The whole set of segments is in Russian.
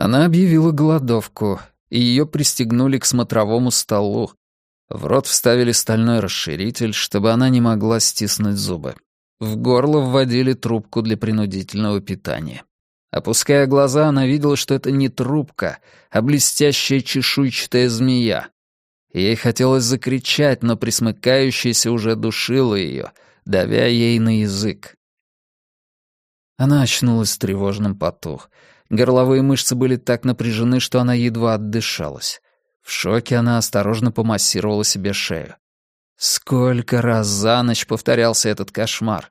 Она объявила голодовку, и ее пристегнули к смотровому столу. В рот вставили стальной расширитель, чтобы она не могла стиснуть зубы. В горло вводили трубку для принудительного питания. Опуская глаза, она видела, что это не трубка, а блестящая чешуйчатая змея. Ей хотелось закричать, но присмыкающаяся уже душила ее, давя ей на язык. Она очнулась в тревожном поту. Горловые мышцы были так напряжены, что она едва отдышалась. В шоке она осторожно помассировала себе шею. Сколько раз за ночь повторялся этот кошмар.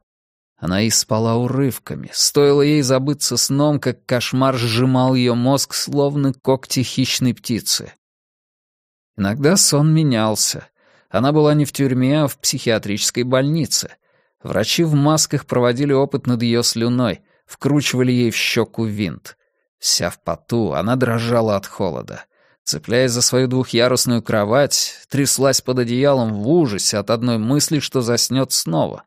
Она и спала урывками. Стоило ей забыться сном, как кошмар сжимал ее мозг, словно когти хищной птицы. Иногда сон менялся. Она была не в тюрьме, а в психиатрической больнице. Врачи в масках проводили опыт над ее слюной, вкручивали ей в щеку винт. Вся в поту, она дрожала от холода. Цепляясь за свою двухъярусную кровать, тряслась под одеялом в ужасе от одной мысли, что заснет снова.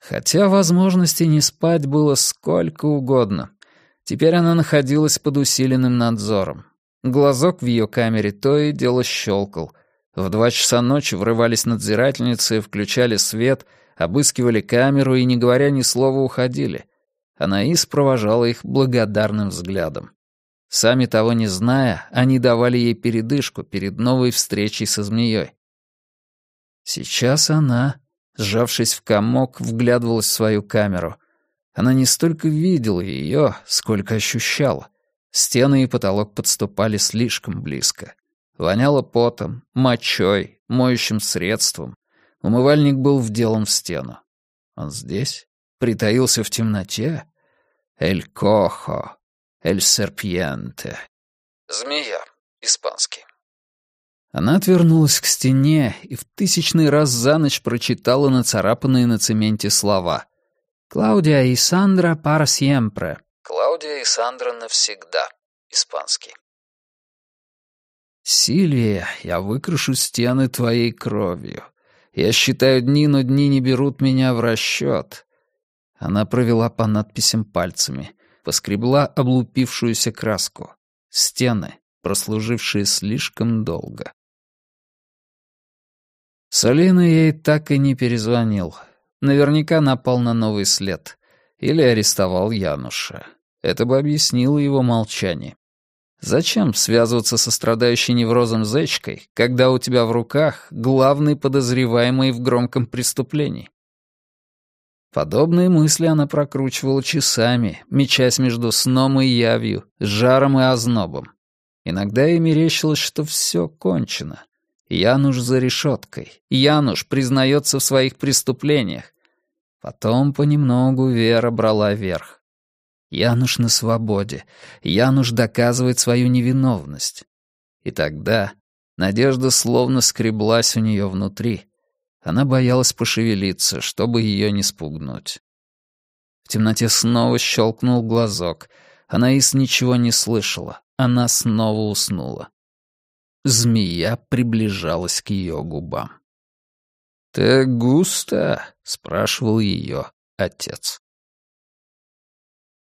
Хотя возможности не спать было сколько угодно. Теперь она находилась под усиленным надзором. Глазок в ее камере то и дело щелкал. В два часа ночи врывались надзирательницы, включали свет, обыскивали камеру и, не говоря ни слова, уходили. Анаис провожала их благодарным взглядом. Сами того не зная, они давали ей передышку перед новой встречей со змеей. Сейчас она сжавшись в комок, вглядывалась в свою камеру. Она не столько видела ее, сколько ощущала. Стены и потолок подступали слишком близко. Воняло потом, мочой, моющим средством. Умывальник был вделан в стену. Он здесь? Притаился в темноте? «Эль кохо», «эль серпьенте». «Змея», испанский. Она отвернулась к стене и в тысячный раз за ночь прочитала нацарапанные на цементе слова. «Клаудия и Сандра пара сьемпре». «Клаудия и Сандра навсегда». Испанский. «Сильвия, я выкрашу стены твоей кровью. Я считаю дни, но дни не берут меня в расчет». Она провела по надписям пальцами, поскребла облупившуюся краску. Стены, прослужившие слишком долго. Солина ей так и не перезвонил. Наверняка напал на новый след. Или арестовал Януша. Это бы объяснило его молчание. Зачем связываться со страдающей неврозом зечкой, когда у тебя в руках главный подозреваемый в громком преступлении? Подобные мысли она прокручивала часами, мечась между сном и явью, жаром и ознобом. Иногда ей мерещилось, что все кончено — Януш за решеткой. Януш признается в своих преступлениях. Потом понемногу Вера брала верх. Януш на свободе. Януш доказывает свою невиновность. И тогда надежда словно скреблась у нее внутри. Она боялась пошевелиться, чтобы ее не спугнуть. В темноте снова щелкнул глазок. Анаис ничего не слышала. Она снова уснула. Змея приближалась к ее губам. «Ты густо?» — спрашивал ее отец.